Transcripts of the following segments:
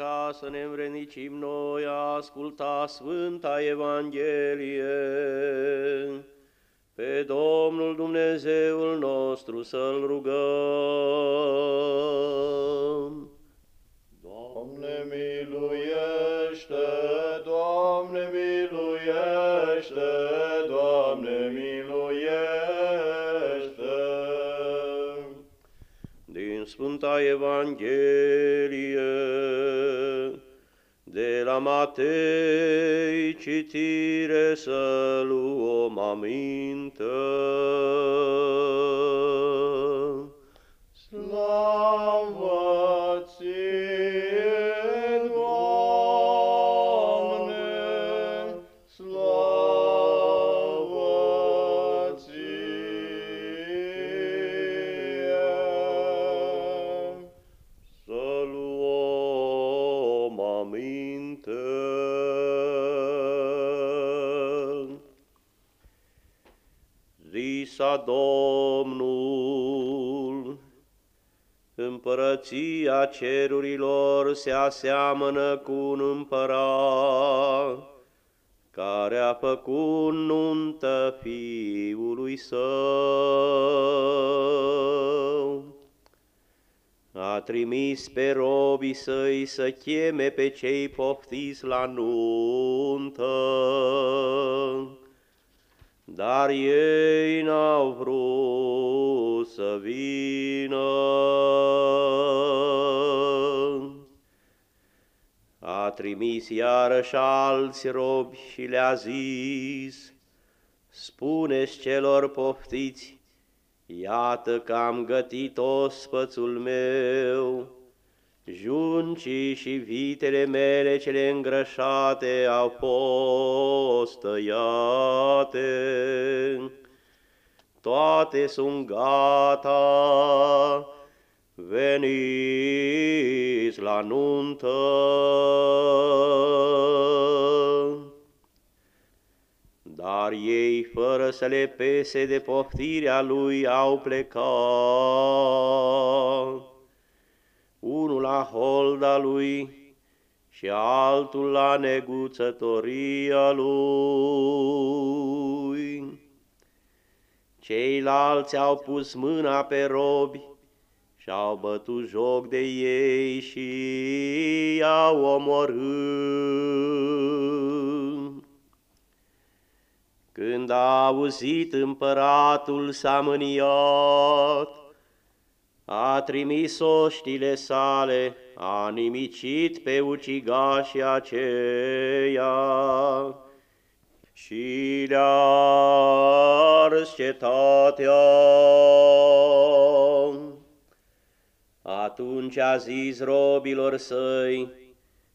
ca să ne învrednicim noi a asculta Sfânta Evanghelie. Pe Domnul Dumnezeul nostru să-L rugăm. Doamne miluiește, Doamne miluiește, Doamne miluiește. Din Sfânta Evanghelie de la Matei citire să luăm aminte. Slavă ție, Domnul, Împărăția cerurilor se aseamănă cu un împărat, care a făcut nuntă fiului său. A trimis pe robii săi să cheme pe cei poftiți la nuntă, dar ei n-au vrut să vină. A trimis iarăși alți robi și le-a zis, Spuneți celor poftiți, Iată că am gătit ospățul meu, juncii și vitele mele cele îngrășate au fost tăiate. Toate sunt gata, veniți la nuntă. Dar ei, fără să le pese de poftirea lui, au plecat. Unul la holda lui și altul la neguțătoria lui. Ceilalți au pus mâna pe robi și au bătut joc de ei și i-au omorât. Când a auzit împăratul s-a mâniat, a trimis oștile sale, a nimicit pe ucigașii aceia și le-a ars cetatea. Atunci a zis robilor săi,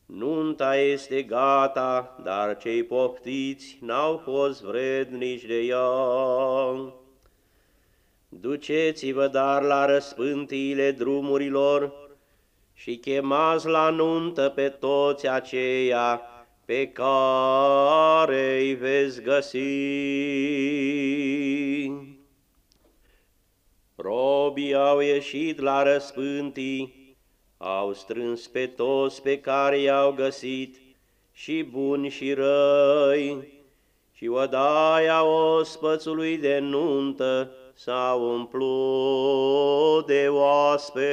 Nunta este gata, dar cei poftiți n-au fost vrednici de ea. Duceți-vă dar la răspântiile drumurilor și chemați la nuntă pe toți aceia pe care îi veți găsi. Robii au ieșit la răspântii, au strâns pe toți pe care i-au găsit, și buni și răi, și odaia ospățului de nuntă s-a umplut de oaspeți.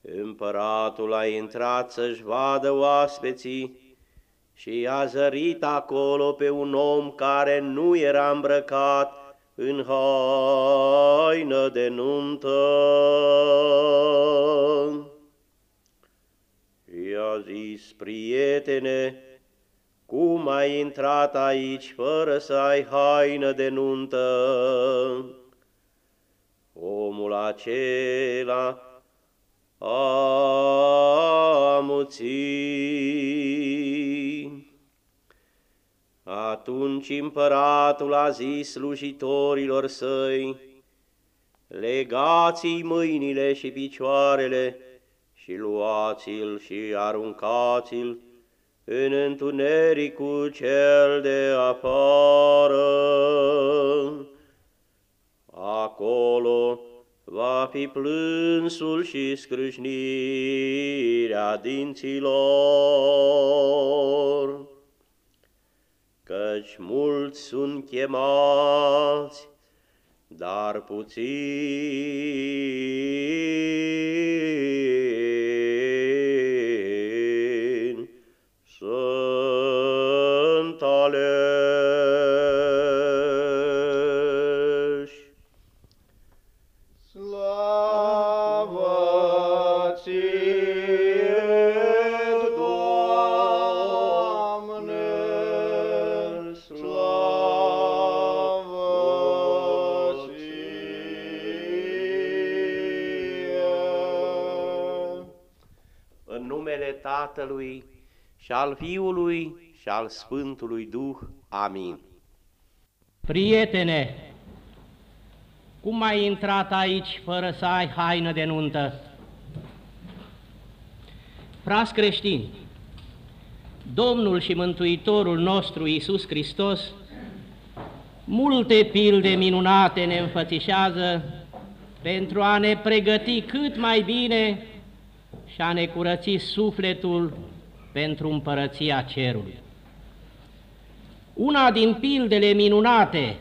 Împăratul a intrat să-și vadă oaspeții și a zărit acolo pe un om care nu era îmbrăcat în haină de nuntă. I-a zis, prietene, cum ai intrat aici fără să ai haină de nuntă? Omul acela a muțit. Atunci împăratul a zis slujitorilor săi, Legați-i mâinile și picioarele și luați-l și aruncați-l în întunericul cel de afară. Acolo va fi plânsul și scrâșnirea dinților, căci mulți sunt chemați, dar puțini Tatălui și al Fiului și al Sfântului Duh. Amin. Prietene, cum ai intrat aici fără să ai haină de nuntă? Frați creștini, Domnul și Mântuitorul nostru Iisus Hristos multe pilde minunate ne înfățișează pentru a ne pregăti cât mai bine și a ne curăți sufletul pentru împărăția cerului. Una din pildele minunate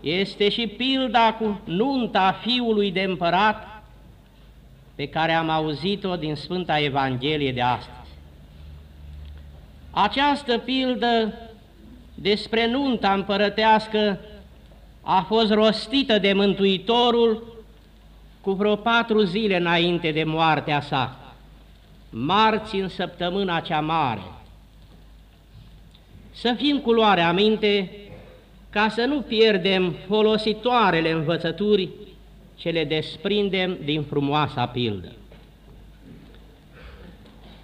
este și pilda cu nunta fiului de împărat pe care am auzit-o din Sfânta Evanghelie de astăzi. Această pildă despre nunta împărătească a fost rostită de Mântuitorul cu vreo patru zile înainte de moartea sa, marți în săptămâna cea mare. Să fim cu luare aminte ca să nu pierdem folositoarele învățături ce le desprindem din frumoasa pildă.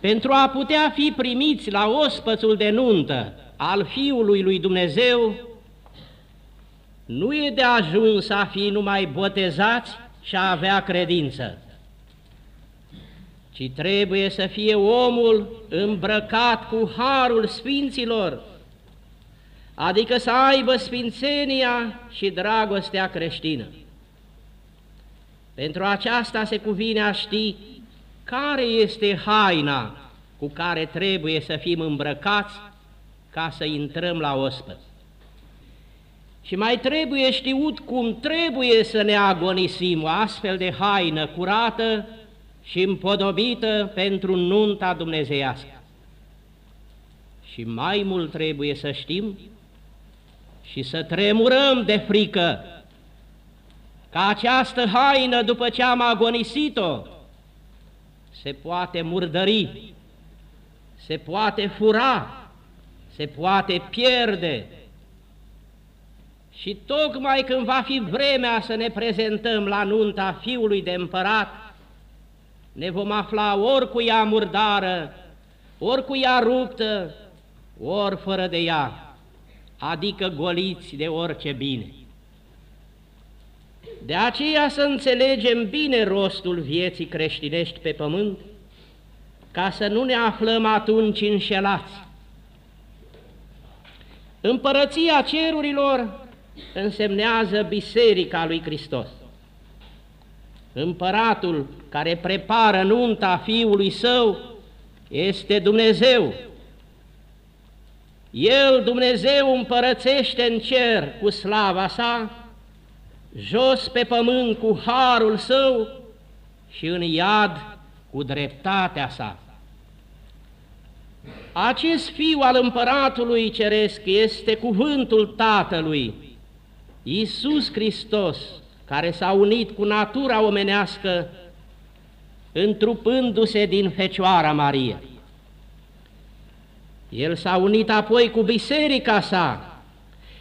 Pentru a putea fi primiți la ospățul de nuntă al Fiului lui Dumnezeu, nu e de ajuns a fi numai botezați și a avea credință, ci trebuie să fie omul îmbrăcat cu harul sfinților, adică să aibă sfințenia și dragostea creștină. Pentru aceasta se cuvine a ști care este haina cu care trebuie să fim îmbrăcați ca să intrăm la ospăț. Și mai trebuie știut cum trebuie să ne agonisim o astfel de haină curată și împodobită pentru nunta dumnezeiască. Și mai mult trebuie să știm și să tremurăm de frică că această haină, după ce am agonisit-o, se poate murdări, se poate fura, se poate pierde. Și tocmai când va fi vremea să ne prezentăm la nunta fiului de împărat, ne vom afla ori cu ea murdară, ori cu ea ruptă, ori fără de ea, adică goliți de orice bine. De aceea să înțelegem bine rostul vieții creștinești pe pământ, ca să nu ne aflăm atunci înșelați. Împărăția cerurilor însemnează Biserica lui Hristos. Împăratul care prepară nunta Fiului Său este Dumnezeu. El, Dumnezeu, împărățește în cer cu slava sa, jos pe pământ cu harul său și în iad cu dreptatea sa. Acest fiu al împăratului ceresc este cuvântul Tatălui, Iisus Hristos, care s-a unit cu natura omenească, întrupându-se din Fecioara Maria. El s-a unit apoi cu biserica sa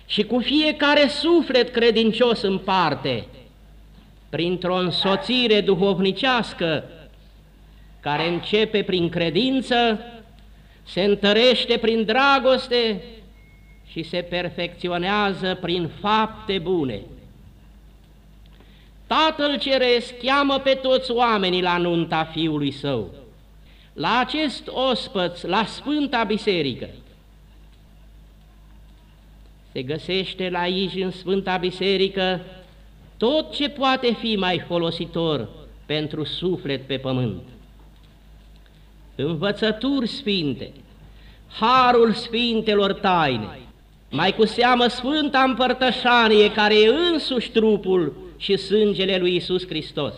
și cu fiecare suflet credincios în parte, printr-o însoțire duhovnicească care începe prin credință, se întărește prin dragoste și se perfecționează prin fapte bune. Tatăl Ceresc cheamă pe toți oamenii la nunta Fiului Său, la acest ospăț, la Sfânta Biserică. Se găsește la aici, în Sfânta Biserică, tot ce poate fi mai folositor pentru suflet pe pământ. Învățături sfinte, harul sfintelor taine, mai cu seamă Sfânta Împărtășanie, care e însuși trupul și sângele lui Isus Hristos.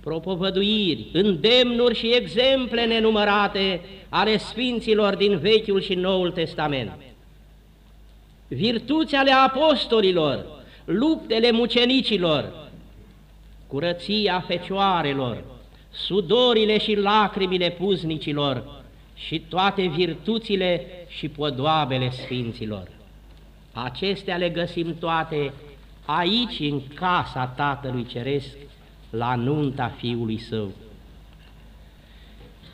Propovăduiri, îndemnuri și exemple nenumărate ale Sfinților din Vechiul și Noul Testament. Virtuți ale apostolilor, luptele mucenicilor, curăția fecioarelor, sudorile și lacrimile puznicilor și toate virtuțile și podoabele sfinților. Acestea le găsim toate aici, în casa Tatălui Ceresc, la nunta Fiului Său.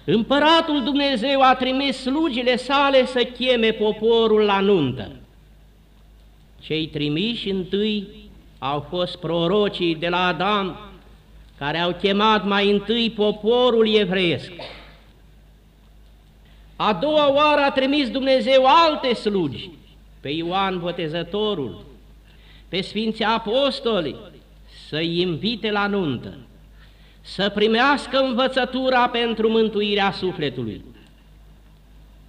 Împăratul Dumnezeu a trimis slugile sale să cheme poporul la nuntă. Cei trimiși întâi au fost prorocii de la Adam, care au chemat mai întâi poporul evreiesc. A doua oară a trimis Dumnezeu alte slugi, pe Ioan Botezătorul, pe Sfinții Apostoli, să-i invite la nuntă, să primească învățătura pentru mântuirea sufletului.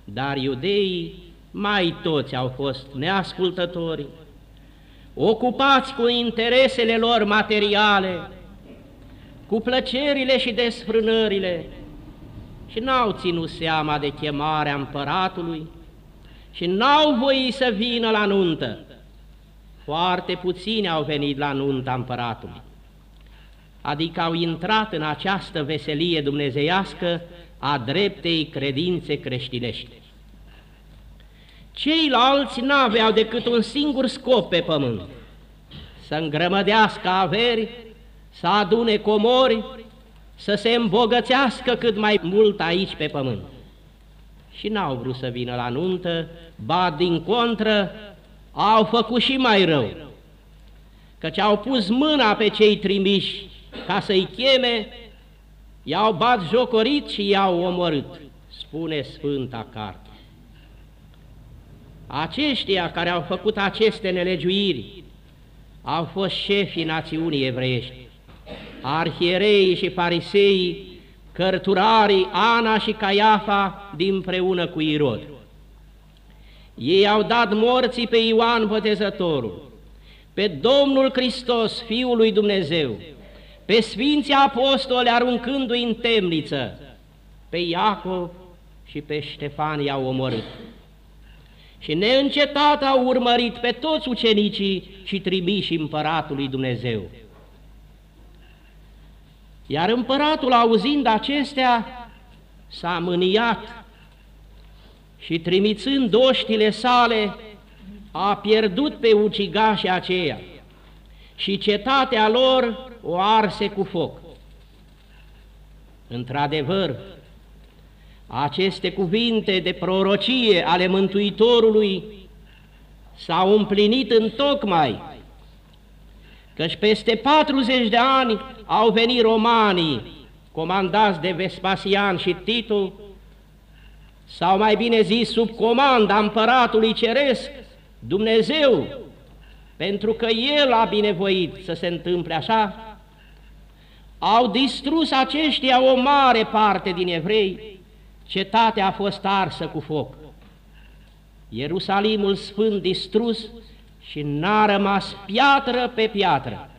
Dar iudeii mai toți au fost neascultători, ocupați cu interesele lor materiale, cu plăcerile și desfrânările și n-au ținut seama de chemarea împăratului și n-au voit să vină la nuntă. Foarte puțini au venit la nunta împăratului, adică au intrat în această veselie dumnezeiască a dreptei credințe creștinești. Ceilalți n-aveau decât un singur scop pe pământ, să îngrămădească averi, să adune comori, să se îmbogățească cât mai mult aici pe pământ. Și n-au vrut să vină la nuntă, ba din contră, au făcut și mai rău, căci au pus mâna pe cei trimiși ca să-i cheme, i-au bat jocorit și i-au omorât, spune Sfânta Carte. Aceștia care au făcut aceste nelegiuiri au fost șefii națiunii evreiești, arhierei și farisei, cărturarii Ana și Caiafa dinpreună cu Irod. Ei au dat morții pe Ioan Botezătorul, pe Domnul Hristos, Fiul lui Dumnezeu, pe Sfinții Apostoli aruncându-i în temniță, pe Iacov și pe Ștefan i-au omorât și neîncetat au urmărit pe toți ucenicii și trimiși împăratului Dumnezeu. Iar împăratul, auzind acestea, s-a mâniat și trimițând oștile sale, a pierdut pe ucigașii aceia și cetatea lor o arse cu foc. Într-adevăr, aceste cuvinte de prorocie ale Mântuitorului s-au împlinit în tocmai, căci peste 40 de ani au venit romanii, comandați de Vespasian și Titu, sau mai bine zis sub comanda împăratului ceresc, Dumnezeu, pentru că El a binevoit să se întâmple așa, au distrus aceștia o mare parte din evrei, Cetatea a fost arsă cu foc. Ierusalimul sfânt distrus și n-a rămas piatră pe piatră.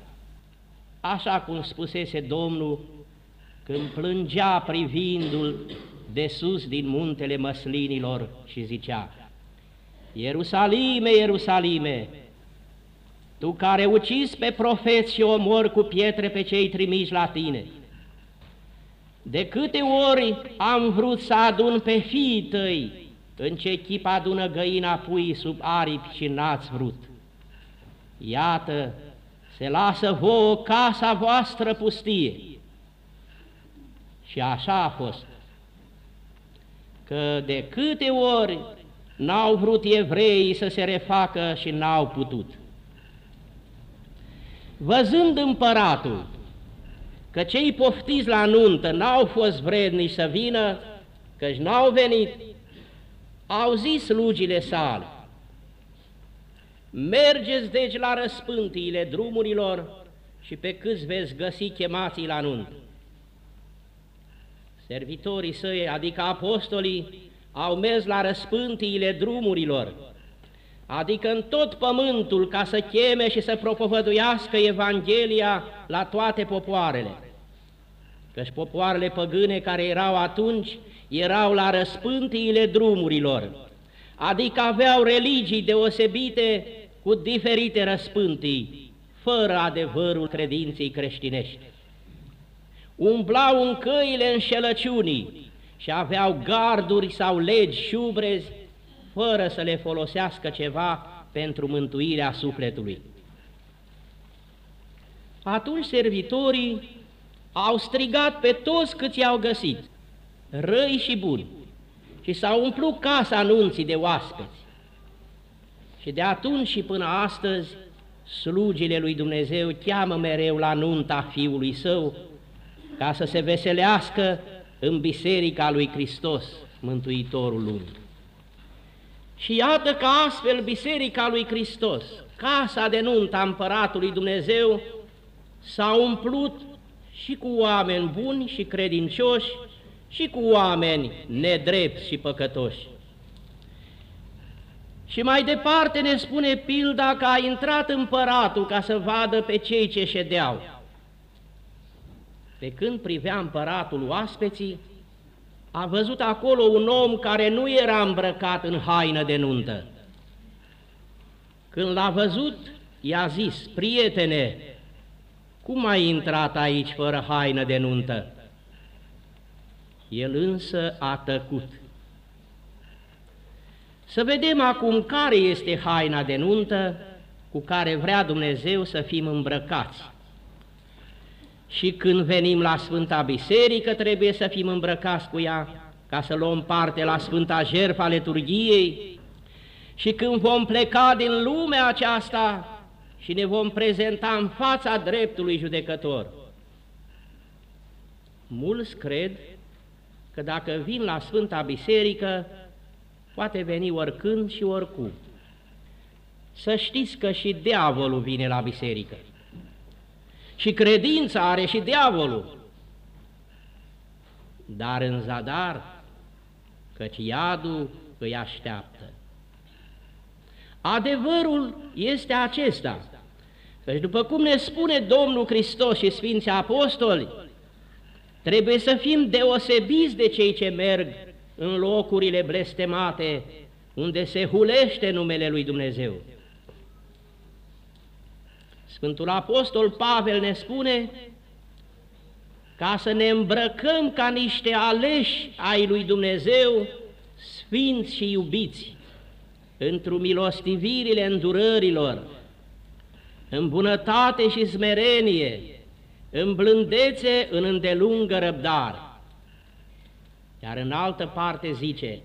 Așa cum spusese Domnul când plângea privindul de sus din muntele măslinilor și zicea, Ierusalime, Ierusalime, tu care ucizi pe profeți și omori cu pietre pe cei trimiși la tine, de câte ori am vrut să adun pe fiii tăi, în ce chip adună găina pui sub aripi și n-ați vrut. Iată, se lasă vouă casa voastră pustie. Și așa a fost, că de câte ori n-au vrut evreii să se refacă și n-au putut. Văzând împăratul că cei poftiți la nuntă n-au fost vrednici să vină, căci n-au venit, au zis slugile sale. Mergeți deci la răspântiile drumurilor și pe câți veți găsi chemații la nuntă. Servitorii săi, adică apostolii, au mers la răspântiile drumurilor, adică în tot pământul ca să cheme și să propovăduiască Evanghelia la toate popoarele. Căci popoarele păgâne care erau atunci erau la răspântiile drumurilor, adică aveau religii deosebite cu diferite răspântii, fără adevărul credinței creștinești. Umblau în căile înșelăciunii și aveau garduri sau legi șubrezi, fără să le folosească ceva pentru mântuirea sufletului. Atunci servitorii au strigat pe toți câți i-au găsit, răi și buni, și s-au umplut casa anunții de oaspeți. Și de atunci și până astăzi, slugile lui Dumnezeu cheamă mereu la nunta Fiului Său, ca să se veselească în biserica lui Hristos, Mântuitorul lumii. Și iată că astfel biserica lui Hristos, casa de nuntă a împăratului Dumnezeu, s-a umplut și cu oameni buni și credincioși și cu oameni nedrepți și păcătoși. Și mai departe ne spune pilda că a intrat împăratul ca să vadă pe cei ce ședeau. Pe când privea împăratul oaspeții, a văzut acolo un om care nu era îmbrăcat în haină de nuntă. Când l-a văzut, i-a zis, prietene, cum ai intrat aici fără haină de nuntă? El însă a tăcut. Să vedem acum care este haina de nuntă cu care vrea Dumnezeu să fim îmbrăcați. Și când venim la Sfânta Biserică trebuie să fim îmbrăcați cu ea, ca să luăm parte la Sfânta Jertfa Liturgiei. Și când vom pleca din lumea aceasta și ne vom prezenta în fața dreptului judecător. Mulți cred că dacă vin la Sfânta Biserică, poate veni oricând și oricum. Să știți că și diavolul vine la biserică. Și credința are și diavolul. Dar în zadar, căci iadul îi așteaptă. Adevărul este acesta, căci după cum ne spune Domnul Hristos și Sfinții Apostoli, trebuie să fim deosebiți de cei ce merg în locurile blestemate, unde se hulește numele Lui Dumnezeu. Sfântul Apostol Pavel ne spune ca să ne îmbrăcăm ca niște aleși ai lui Dumnezeu, sfinți și iubiți, într-o milostivirile îndurărilor, în bunătate și smerenie, în blândețe, în îndelungă răbdare. Iar în altă parte zice,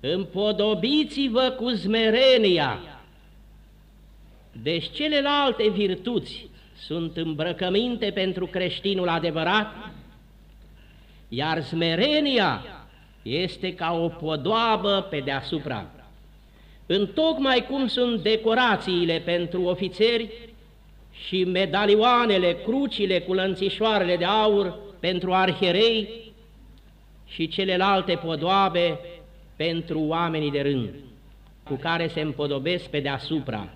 împodobiți-vă cu smerenia, deci celelalte virtuți sunt îmbrăcăminte pentru creștinul adevărat, iar smerenia este ca o podoabă pe deasupra. Întocmai cum sunt decorațiile pentru ofițeri și medalioanele, crucile cu lănțișoarele de aur pentru arherei și celelalte podoabe pentru oamenii de rând, cu care se împodobesc pe deasupra.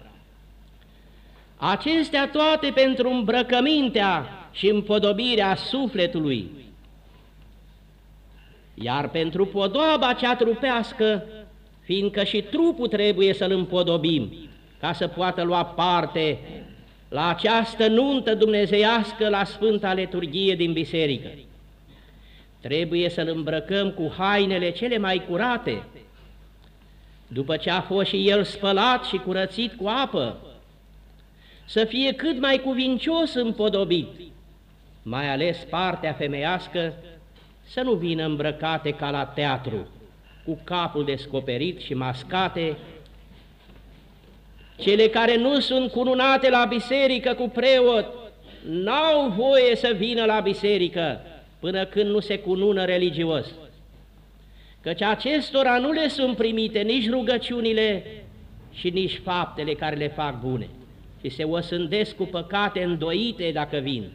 Acestea toate pentru îmbrăcămintea și împodobirea sufletului. Iar pentru podoaba cea trupească, fiindcă și trupul trebuie să-l împodobim, ca să poată lua parte la această nuntă dumnezeiască la Sfânta Liturghie din biserică. Trebuie să-l îmbrăcăm cu hainele cele mai curate, după ce a fost și el spălat și curățit cu apă, să fie cât mai cuvincios împodobit, mai ales partea femeiască, să nu vină îmbrăcate ca la teatru, cu capul descoperit și mascate, cele care nu sunt cununate la biserică cu preot, n-au voie să vină la biserică până când nu se cunună religios. Căci acestora nu le sunt primite nici rugăciunile, și nici faptele care le fac bune, și se osândesc cu păcate îndoite dacă vin.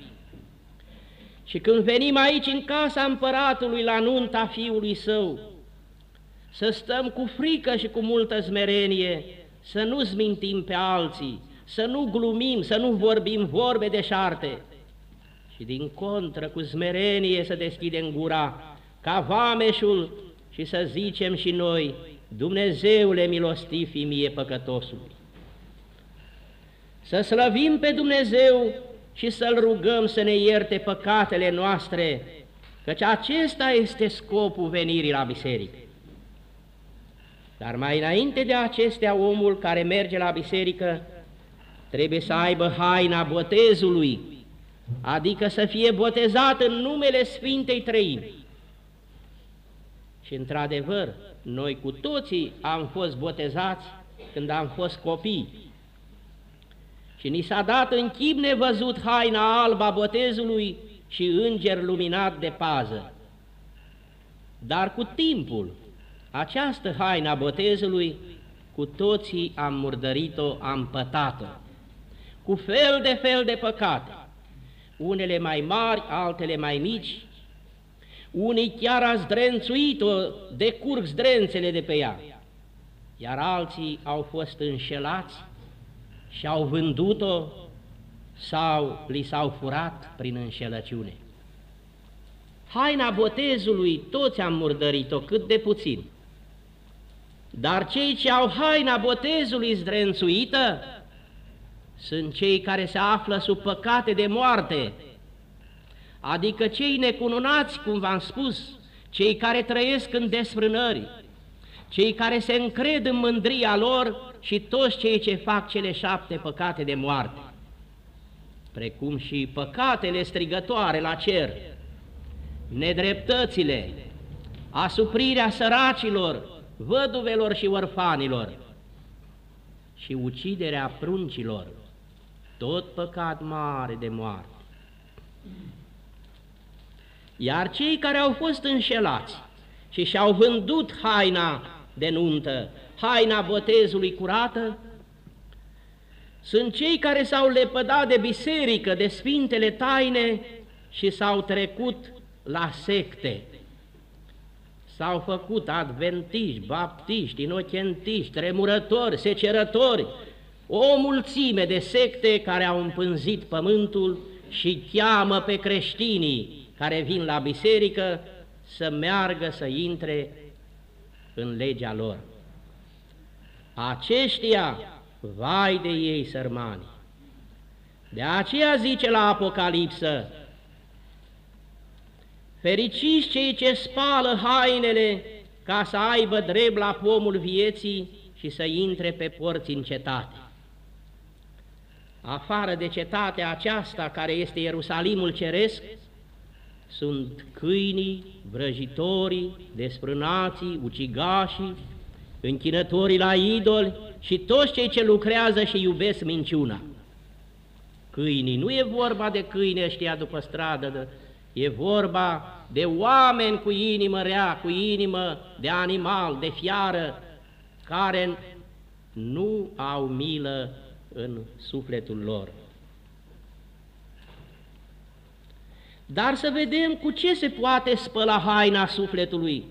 Și când venim aici în casa împăratului la nunta fiului său, să stăm cu frică și cu multă smerenie, să nu zmintim pe alții, să nu glumim, să nu vorbim vorbe de șarte, și din contră cu smerenie să deschidem gura, ca vameșul și să zicem și noi, Dumnezeule milostiv fi mie păcătosului. Să slăvim pe Dumnezeu și să-L rugăm să ne ierte păcatele noastre, căci acesta este scopul venirii la biserică. Dar mai înainte de acestea, omul care merge la biserică trebuie să aibă haina botezului, adică să fie botezat în numele Sfintei Trăimi. Și într-adevăr, noi cu toții am fost botezați când am fost copii. Și ni s-a dat în chip nevăzut haina alba botezului și înger luminat de pază. Dar cu timpul, această haina botezului, cu toții am murdărit-o, am pătat-o, cu fel de fel de păcate, unele mai mari, altele mai mici, unii chiar a zdrențuit-o, decurg zdrențele de pe ea, iar alții au fost înșelați și au vândut-o sau li s-au furat prin înșelăciune. Haina botezului toți am murdărit-o cât de puțin, dar cei ce au haina botezului zdrențuită sunt cei care se află sub păcate de moarte, adică cei necununați, cum v-am spus, cei care trăiesc în desfrânări, cei care se încred în mândria lor și toți cei ce fac cele șapte păcate de moarte, precum și păcatele strigătoare la cer, nedreptățile, asuprirea săracilor, văduvelor și orfanilor și uciderea pruncilor, tot păcat mare de moarte. Iar cei care au fost înșelați și și-au vândut haina de nuntă, haina botezului curată, sunt cei care s-au lepădat de biserică, de sfintele taine și s-au trecut la secte. S-au făcut adventiști, baptiști, inocentiști, tremurători, secerători, o mulțime de secte care au împânzit pământul și cheamă pe creștinii care vin la biserică să meargă, să intre în legea lor. Aceștia, vai de ei sărmani! De aceea zice la Apocalipsă, Fericiți cei ce spală hainele ca să aibă drept la pomul vieții și să intre pe porți în cetate. Afară de cetatea aceasta care este Ierusalimul Ceresc, sunt câinii, vrăjitorii, desfrânații, ucigașii, închinătorii la idoli și toți cei ce lucrează și iubesc minciuna. Câinii, nu e vorba de câini ăștia după stradă, e vorba de oameni cu inimă rea, cu inimă de animal, de fiară, care nu au milă în sufletul lor. Dar să vedem cu ce se poate spăla haina sufletului,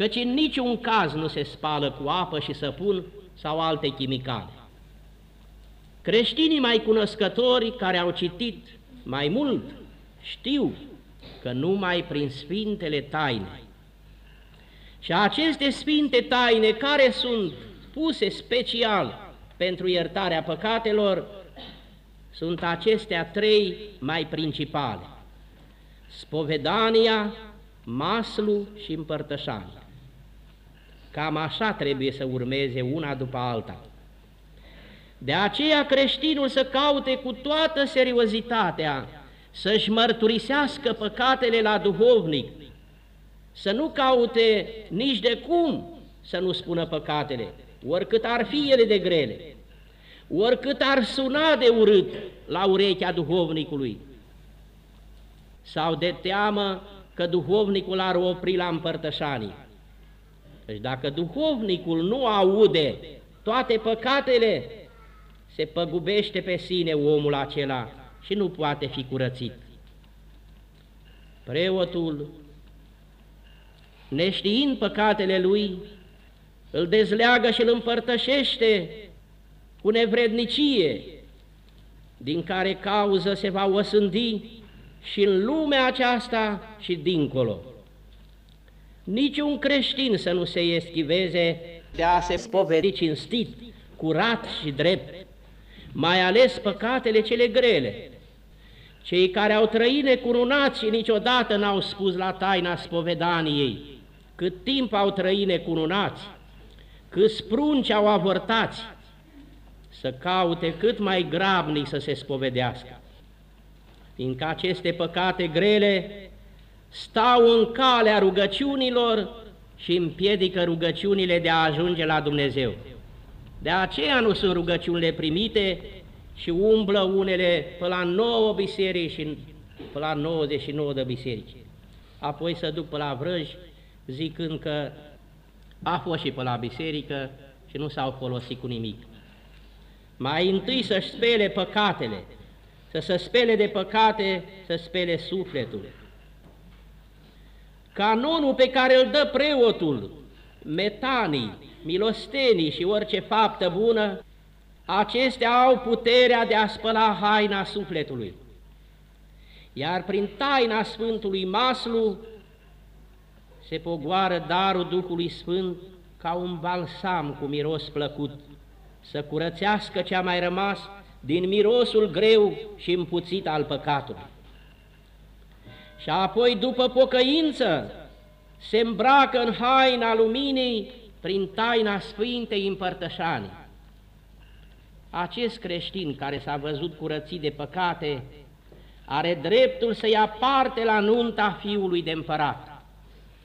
căci în niciun caz nu se spală cu apă și săpun sau alte chimicale. Creștinii mai cunoscători care au citit mai mult știu că numai prin sfintele taine. Și aceste sfinte taine care sunt puse special pentru iertarea păcatelor, sunt acestea trei mai principale. Spovedania, maslu și împărtășania. Cam așa trebuie să urmeze una după alta. De aceea creștinul să caute cu toată seriozitatea să-și mărturisească păcatele la duhovnic, să nu caute nici de cum să nu spună păcatele, oricât ar fi ele de grele, oricât ar suna de urât la urechea duhovnicului, sau de teamă că duhovnicul ar opri la împărtășanii. Deci dacă duhovnicul nu aude toate păcatele, se păgubește pe sine omul acela și nu poate fi curățit. Preotul, neștiind păcatele lui, îl dezleagă și îl împărtășește cu nevrednicie, din care cauză se va osândi și în lumea aceasta și dincolo. Niciun creștin să nu se eschiveze de a se spovedi cinstit, curat și drept, mai ales păcatele cele grele. Cei care au trăit necununați și niciodată n-au spus la taina spovedaniei, cât timp au trăit necununați, cât sprunci au avortați, să caute cât mai grabnic să se spovedească, fiindcă aceste păcate grele stau în calea rugăciunilor și împiedică rugăciunile de a ajunge la Dumnezeu. De aceea nu sunt rugăciunile primite și umblă unele pe la 9 biserici și pe la 99 de biserici. Apoi să duc pe la vrăji zicând că a fost și pe la biserică și nu s-au folosit cu nimic. Mai întâi să-și spele păcatele, să se spele de păcate, să spele sufletul. Canonul pe care îl dă preotul, metanii, milostenii și orice faptă bună, acestea au puterea de a spăla haina sufletului. Iar prin taina Sfântului Maslu se pogoară darul Duhului Sfânt ca un balsam cu miros plăcut, să curățească ce a mai rămas din mirosul greu și împuțit al păcatului. Și apoi, după pocăință, se îmbracă în haina luminii prin taina Sfintei Împărtășanii. Acest creștin care s-a văzut curățit de păcate are dreptul să ia parte la nunta Fiului de Împărat,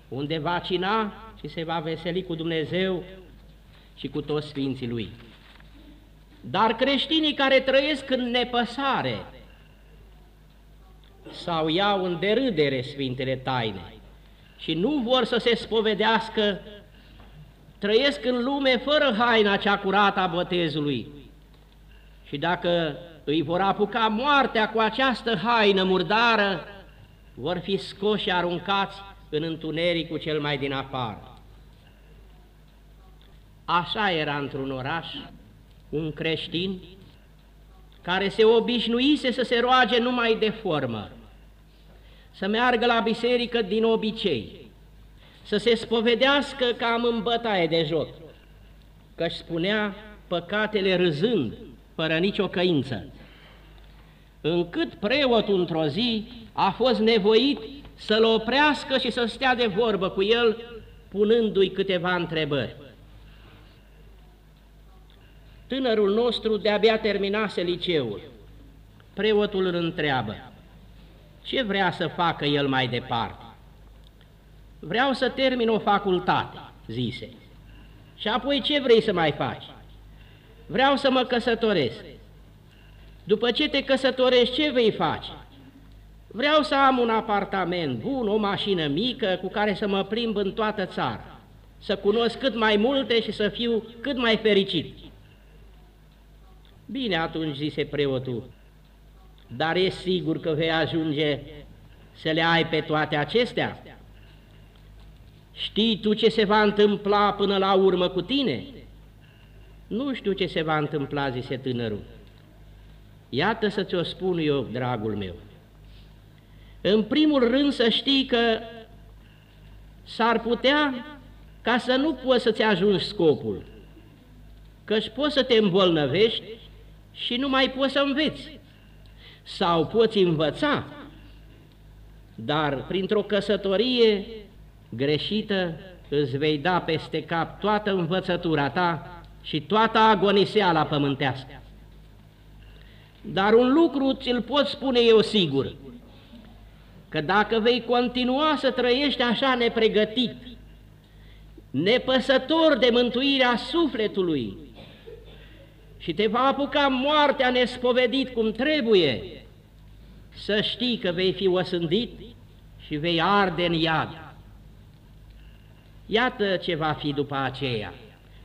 unde va cina și se va veseli cu Dumnezeu și cu toți Sfinții Lui. Dar creștinii care trăiesc în nepăsare sau iau în derâdere Sfintele Taine și nu vor să se spovedească, trăiesc în lume fără haina cea curată a botezului. Și dacă îi vor apuca moartea cu această haină murdară, vor fi scoși și aruncați în întunericul cel mai din afară. Așa era într-un oraș un creștin care se obișnuise să se roage numai de formă, să meargă la biserică din obicei, să se spovedească cam în bătaie de joc, că-și spunea păcatele râzând, fără nicio căință, încât preotul într-o zi a fost nevoit să-l oprească și să stea de vorbă cu el, punându-i câteva întrebări. Tânărul nostru de-abia terminase liceul. Preotul îl întreabă, ce vrea să facă el mai departe? Vreau să termin o facultate, zise. Și apoi ce vrei să mai faci? Vreau să mă căsătoresc. După ce te căsătorești, ce vei face? Vreau să am un apartament bun, o mașină mică cu care să mă plimb în toată țara, să cunosc cât mai multe și să fiu cât mai fericit. Bine atunci, zise preotul, dar e sigur că vei ajunge să le ai pe toate acestea? Știi tu ce se va întâmpla până la urmă cu tine? Nu știu ce se va întâmpla, zise tânărul. Iată să ți-o spun eu, dragul meu. În primul rând să știi că s-ar putea ca să nu poți să-ți ajungi scopul, căci poți să te îmbolnăvești și nu mai poți să înveți. Sau poți învăța, dar printr-o căsătorie greșită îți vei da peste cap toată învățătura ta și toată agoniseala pământească. Dar un lucru ți-l pot spune eu sigur, că dacă vei continua să trăiești așa nepregătit, nepăsător de mântuirea sufletului, și te va apuca moartea nespovedit cum trebuie, să știi că vei fi osândit și vei arde în iad. Iată ce va fi după aceea.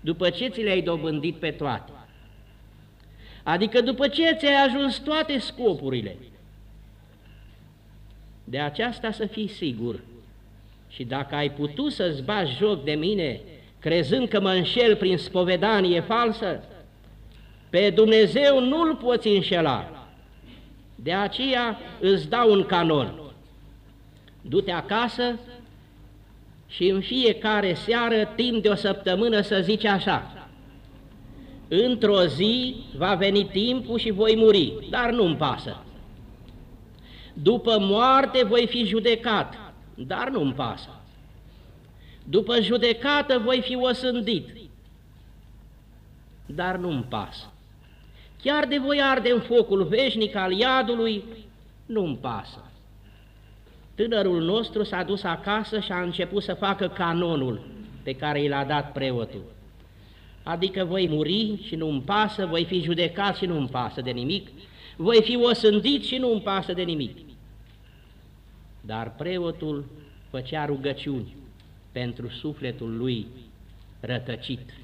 după ce ți le-ai dobândit pe toate. Adică după ce ți-ai ajuns toate scopurile. De aceasta să fii sigur. Și dacă ai putut să-ți bagi joc de mine, crezând că mă înșel prin spovedanie falsă, pe Dumnezeu nu-L poți înșela. De aceea îți dau un canon. Du-te acasă și în fiecare seară, timp de o săptămână, să zici așa, Într-o zi va veni timpul și voi muri, dar nu-mi pasă. După moarte voi fi judecat, dar nu-mi pasă. După judecată voi fi osândit, dar nu-mi pasă. Chiar de voi arde în focul veșnic al iadului, nu-mi pasă. Tânărul nostru s-a dus acasă și a început să facă canonul pe care i l-a dat preotul. Adică voi muri și nu-mi pasă, voi fi judecat și nu-mi pasă de nimic, voi fi osândit și nu-mi pasă de nimic. Dar preotul făcea rugăciuni pentru sufletul lui rătăcit.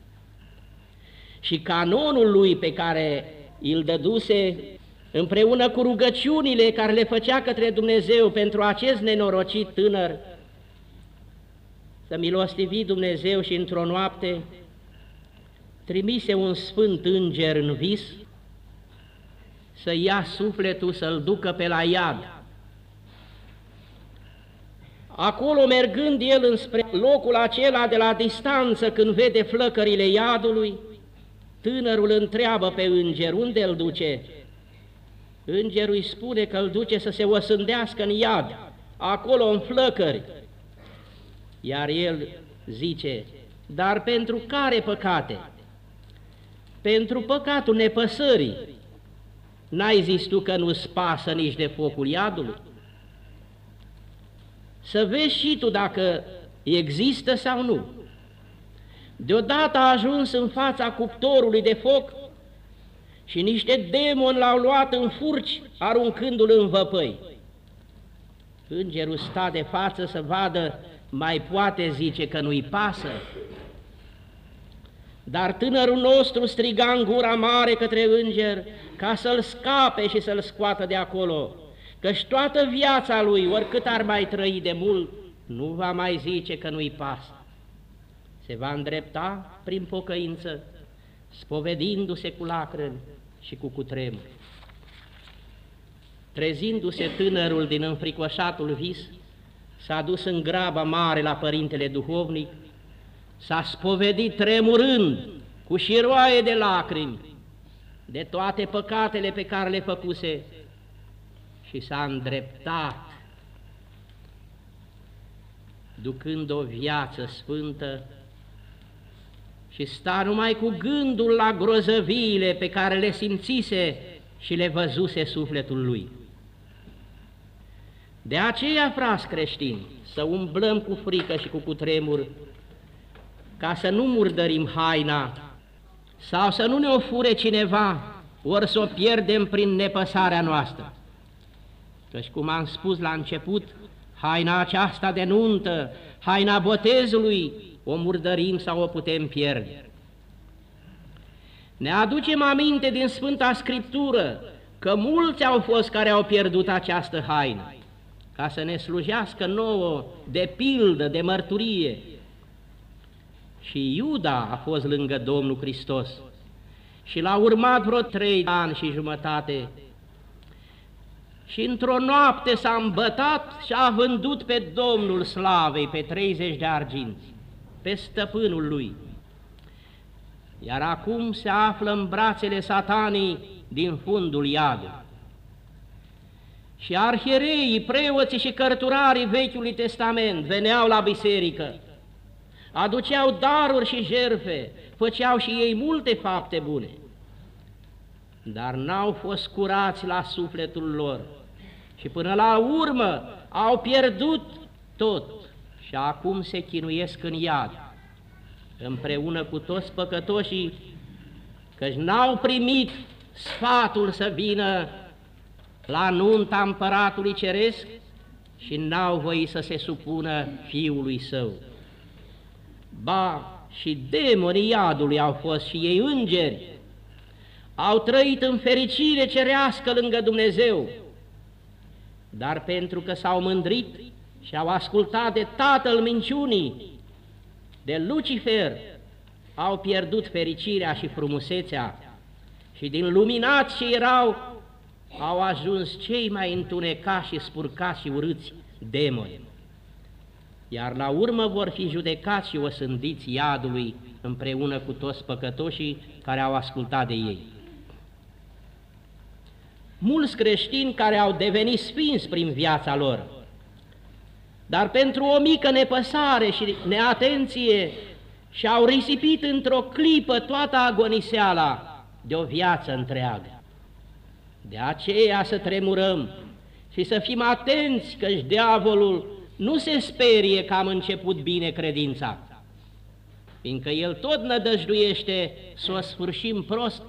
Și canonul lui pe care îl dăduse împreună cu rugăciunile care le făcea către Dumnezeu pentru acest nenorocit tânăr, să milostivi Dumnezeu și într-o noapte trimise un sfânt înger în vis să ia sufletul să-l ducă pe la iad. Acolo, mergând el înspre locul acela de la distanță, când vede flăcările iadului, tânărul întreabă pe înger, unde îl duce? Îngerul îi spune că îl duce să se osândească în iad, acolo în flăcări. Iar el zice, dar pentru care păcate? Pentru păcatul nepăsării. N-ai zis tu că nu-ți pasă nici de focul iadului? Să vezi și tu dacă există sau nu. Deodată a ajuns în fața cuptorului de foc și niște demoni l-au luat în furci, aruncându-l în văpăi. Îngerul sta de față să vadă, mai poate zice că nu-i pasă. Dar tânărul nostru striga în gura mare către înger ca să-l scape și să-l scoată de acolo, căci toată viața lui, oricât ar mai trăi de mult, nu va mai zice că nu-i pasă. Se va îndrepta prin pocăință, spovedindu-se cu lacrimi și cu cutremur. Trezindu-se tânărul din înfricoșatul vis, s-a dus în graba mare la părintele duhovnic, s-a spovedit tremurând, cu șiroaie de lacrimi, de toate păcatele pe care le făcuse și s-a îndreptat, ducând o viață sfântă și sta numai cu gândul la grozăviile pe care le simțise și le văzuse sufletul lui. De aceea, frați creștini, să umblăm cu frică și cu cutremur, ca să nu murdărim haina sau să nu ne o fure cineva, ori să o pierdem prin nepăsarea noastră. Căci, cum am spus la început, haina aceasta de nuntă, haina botezului, o murdărim sau o putem pierde. Ne aducem aminte din Sfânta Scriptură că mulți au fost care au pierdut această haină, ca să ne slujească nouă de pildă, de mărturie. Și Iuda a fost lângă Domnul Hristos și l-a urmat vreo trei ani și jumătate și într-o noapte s-a îmbătat și a vândut pe Domnul Slavei pe 30 de arginți pe stăpânul lui. Iar acum se află în brațele satanii din fundul iadului. Și arhiereii, preoții și cărturarii Vechiului Testament veneau la biserică, aduceau daruri și jerfe, făceau și ei multe fapte bune, dar n-au fost curați la sufletul lor și până la urmă au pierdut tot și acum se chinuiesc în iad, împreună cu toți păcătoșii, căci n-au primit sfatul să vină la nunta împăratului ceresc și n-au voit să se supună fiului său. Ba, și demonii iadului au fost și ei îngeri, au trăit în fericire cerească lângă Dumnezeu, dar pentru că s-au mândrit și au ascultat de tatăl minciunii, de Lucifer, au pierdut fericirea și frumusețea și din luminați ce erau, au ajuns cei mai întunecați și spurcați și urâți demoni. Iar la urmă vor fi judecați și osândiți iadului împreună cu toți păcătoșii care au ascultat de ei. Mulți creștini care au devenit sfinți prin viața lor, dar pentru o mică nepăsare și neatenție și-au risipit într-o clipă toată agoniseala de o viață întreagă. De aceea să tremurăm și să fim atenți căci diavolul nu se sperie că am început bine credința, fiindcă el tot nădăjduiește să o sfârșim prost,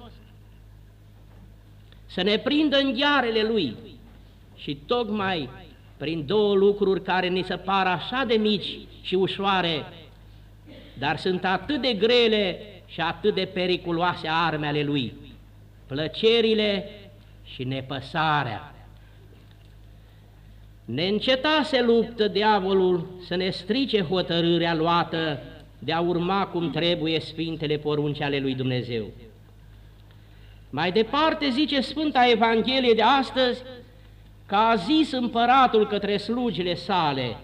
să ne prindă în ghearele lui și tocmai prin două lucruri care ni se par așa de mici și ușoare, dar sunt atât de grele și atât de periculoase arme ale lui, plăcerile și nepăsarea. Ne înceta se luptă diavolul să ne strice hotărârea luată de a urma cum trebuie Sfintele porunci ale lui Dumnezeu. Mai departe zice Sfânta Evanghelie de astăzi că a zis împăratul către slugile sale,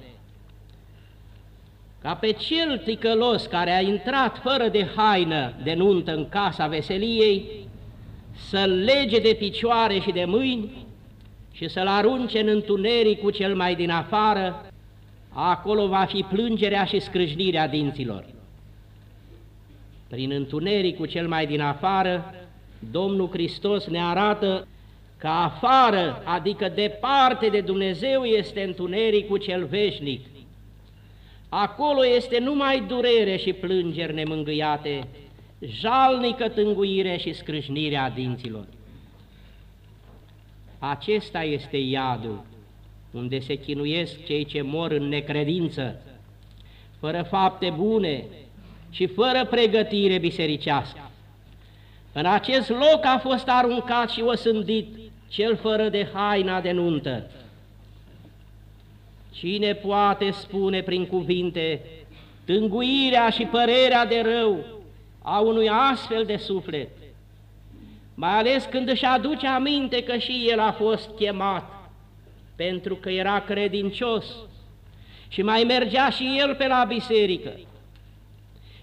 ca pe cel ticălos care a intrat fără de haină de nuntă în casa veseliei, să-l lege de picioare și de mâini și să-l arunce în întuneric cu cel mai din afară, acolo va fi plângerea și scrâșnirea dinților. Prin întunericul cel mai din afară, Domnul Hristos ne arată că afară, adică departe de Dumnezeu, este întunericul cel veșnic. Acolo este numai durere și plângeri nemângâiate, jalnică tânguire și scrâșnirea dinților. Acesta este iadul, unde se chinuiesc cei ce mor în necredință, fără fapte bune și fără pregătire bisericească. În acest loc a fost aruncat și osândit cel fără de haina de nuntă. Cine poate spune prin cuvinte tânguirea și părerea de rău a unui astfel de suflet, mai ales când își aduce aminte că și el a fost chemat, pentru că era credincios și mai mergea și el pe la biserică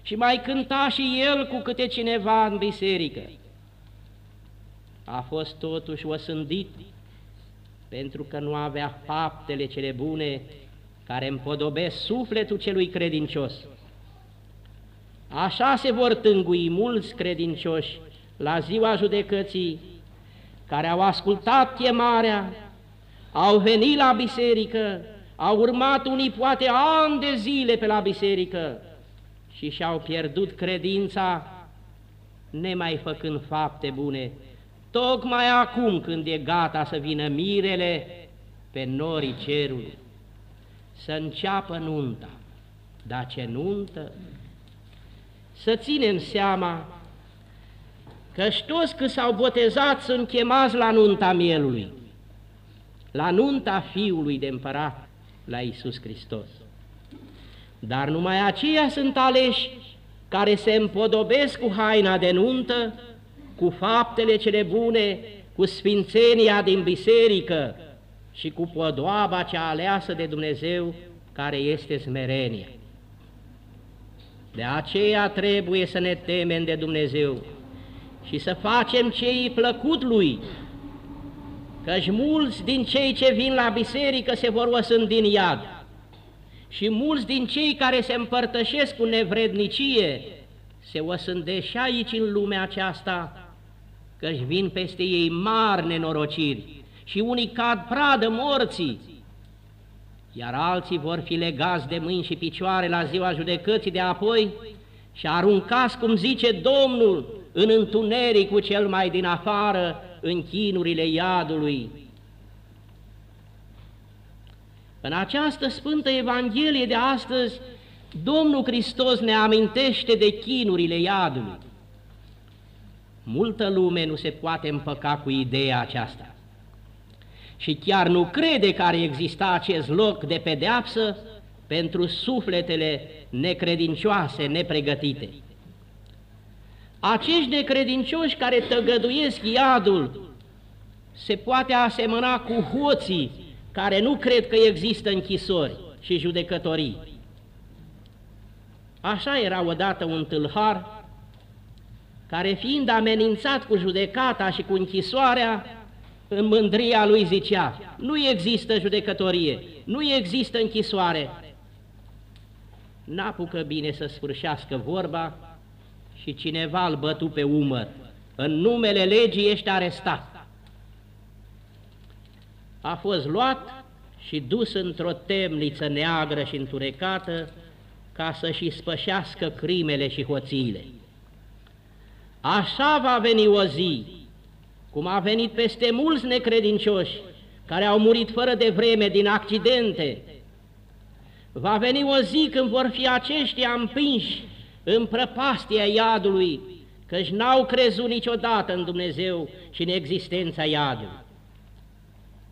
și mai cânta și el cu câte cineva în biserică a fost totuși osândit pentru că nu avea faptele cele bune care împodobesc sufletul celui credincios. Așa se vor tângui mulți credincioși la ziua judecății, care au ascultat chemarea, au venit la biserică, au urmat unii poate ani de zile pe la biserică și și-au pierdut credința, nemai făcând fapte bune, tocmai acum când e gata să vină mirele pe norii cerului, să înceapă nunta. Dar ce nuntă? Să ținem seama că toți cât s-au botezat sunt chemați la nunta mielului, la nunta Fiului de Împărat, la Iisus Hristos. Dar numai aceia sunt aleși care se împodobesc cu haina de nuntă cu faptele cele bune, cu sfințenia din biserică și cu podoaba cea aleasă de Dumnezeu, care este smerenie. De aceea trebuie să ne temem de Dumnezeu și să facem ce îi plăcut Lui, căci mulți din cei ce vin la biserică se vor osândi din iad și mulți din cei care se împărtășesc cu nevrednicie se osândesc și aici în lumea aceasta că își vin peste ei mari nenorociri și unii cad pradă morții, iar alții vor fi legați de mâini și picioare la ziua judecății de apoi și aruncați, cum zice Domnul, în întunericul cel mai din afară, în chinurile iadului. În această Sfântă Evanghelie de astăzi Domnul Hristos ne amintește de chinurile iadului. Multă lume nu se poate împăca cu ideea aceasta și chiar nu crede că ar exista acest loc de pedeapsă pentru sufletele necredincioase, nepregătite. Acești necredincioși care tăgăduiesc iadul se poate asemăna cu hoții care nu cred că există închisori și judecătorii. Așa era odată un tâlhar care fiind amenințat cu judecata și cu închisoarea, în mândria lui zicea, nu există judecătorie, nu există închisoare. N-apucă bine să sfârșească vorba și cineva îl bătu pe umăr. În numele legii ești arestat. A fost luat și dus într-o temniță neagră și înturecată ca să-și spășească crimele și hoțiile. Așa va veni o zi, cum a venit peste mulți necredincioși, care au murit fără de vreme din accidente. Va veni o zi când vor fi aceștia împinși în prăpastia iadului, căci n-au crezut niciodată în Dumnezeu și în existența iadului.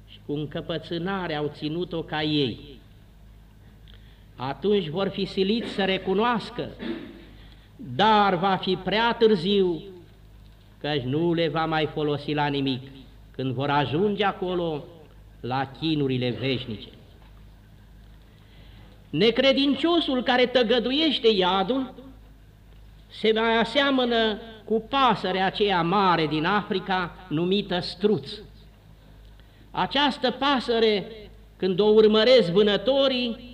Și cu încăpățânare au ținut-o ca ei. Atunci vor fi siliți să recunoască, dar va fi prea târziu, căci nu le va mai folosi la nimic când vor ajunge acolo la chinurile veșnice. Necredinciosul care tăgăduiește iadul se mai aseamănă cu pasărea aceea mare din Africa numită struț. Această pasăre, când o urmăresc vânătorii,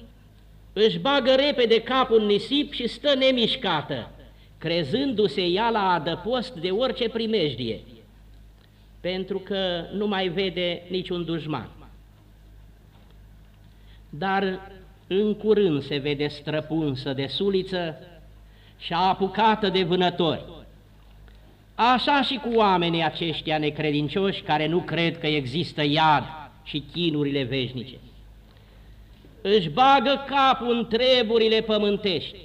își bagă repede capul în nisip și stă nemișcată, crezându-se ea la adăpost de orice primejdie, pentru că nu mai vede niciun dușman. Dar în curând se vede străpunsă de suliță și a apucată de vânători. Așa și cu oamenii aceștia necredincioși care nu cred că există iad și chinurile veșnice. Își bagă capul în treburile pământești,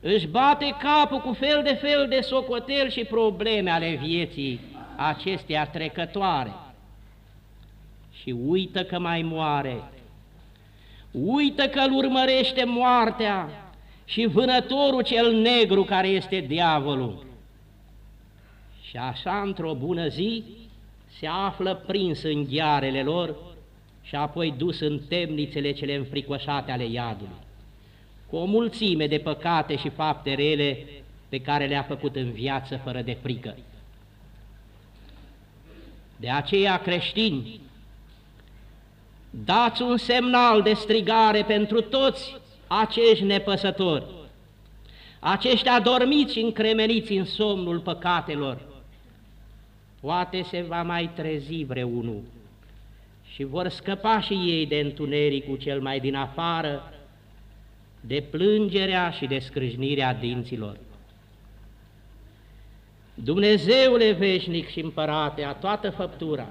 își bate capul cu fel de fel de socotel și probleme ale vieții acestea trecătoare. Și uită că mai moare, uită că îl urmărește moartea și vânătorul cel negru care este diavolul. Și așa, într-o bună zi, se află prins în ghearele lor și apoi dus în temnițele cele înfricoșate ale iadului, cu o mulțime de păcate și fapte rele pe care le-a făcut în viață fără de frică. De aceea creștini, dați un semnal de strigare pentru toți acești nepăsători, acești adormiți și încremeniți în somnul păcatelor, poate se va mai trezi vreunul și vor scăpa și ei de întunericul cel mai din afară, de plângerea și de scrâșnirea dinților. Dumnezeule veșnic și împărate a toată făptura,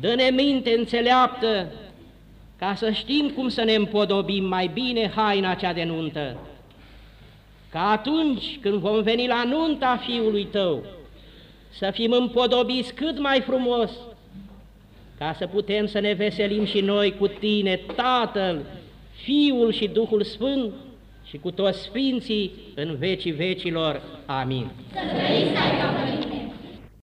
dă-ne minte înțeleaptă ca să știm cum să ne împodobim mai bine haina cea de nuntă, ca atunci când vom veni la nunta Fiului Tău, să fim împodobiți cât mai frumos, ca să putem să ne veselim și noi cu Tine, Tatăl, Fiul și Duhul Sfânt, și cu toți Sfinții în vecii vecilor. Amin. Să